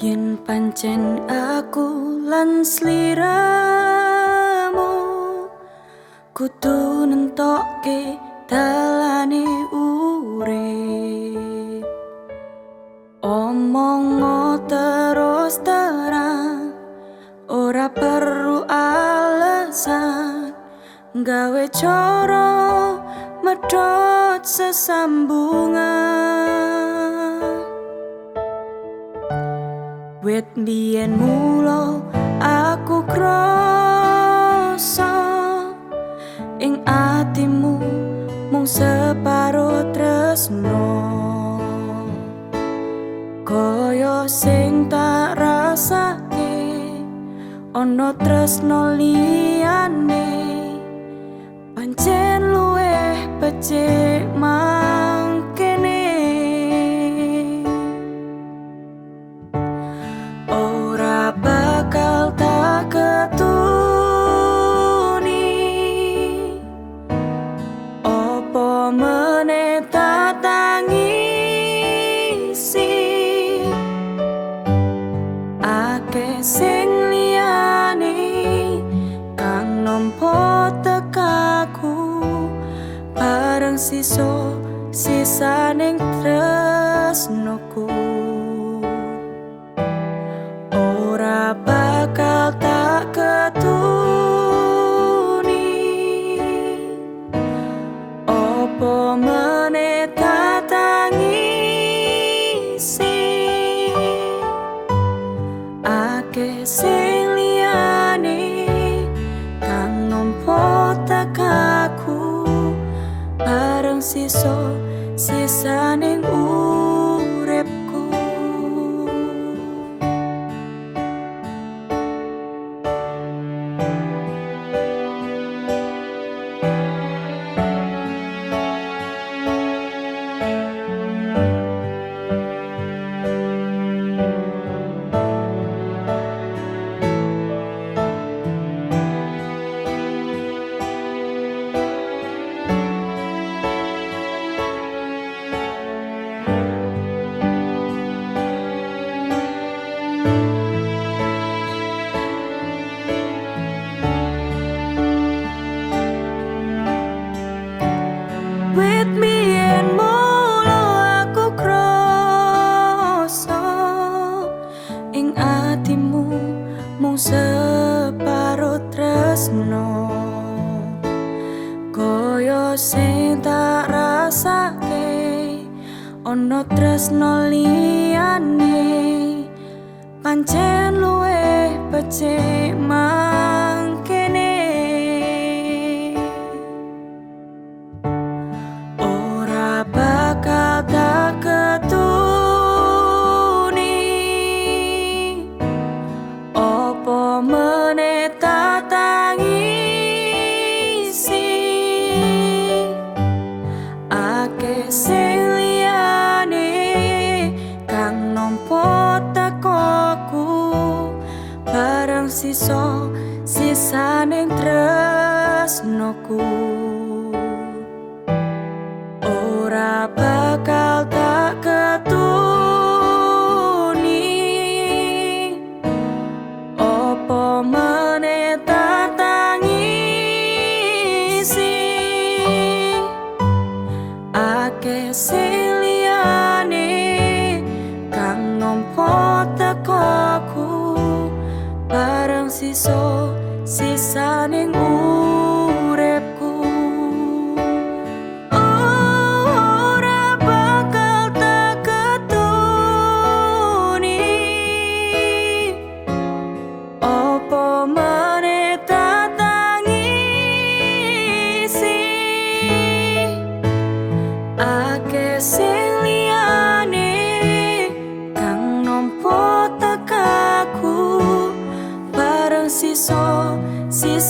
Yen pancen aku lan sliramu kudu nentokke dalane urip. Omong terus terang ora perlu alasan gawe coro medot sesambungan wit biyen mulo aku kroso ing atimu mung separo tresno. Koyo sing tak rasake ana tresno liyane. Pancen luweh becik siso sisaning tresnoku. Ora bakal tak ketuni. Opo ake sing sisaning uripku separo tresno. Koyo sing tak rasake ana tresno liyane. Pancen luweh becik mangkene opo meneh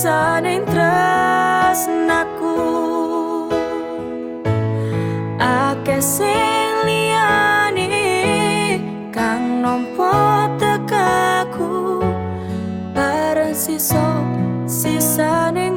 sisaning tresnaku ake sing liyane kang nampa tekaku bareng siso sisaning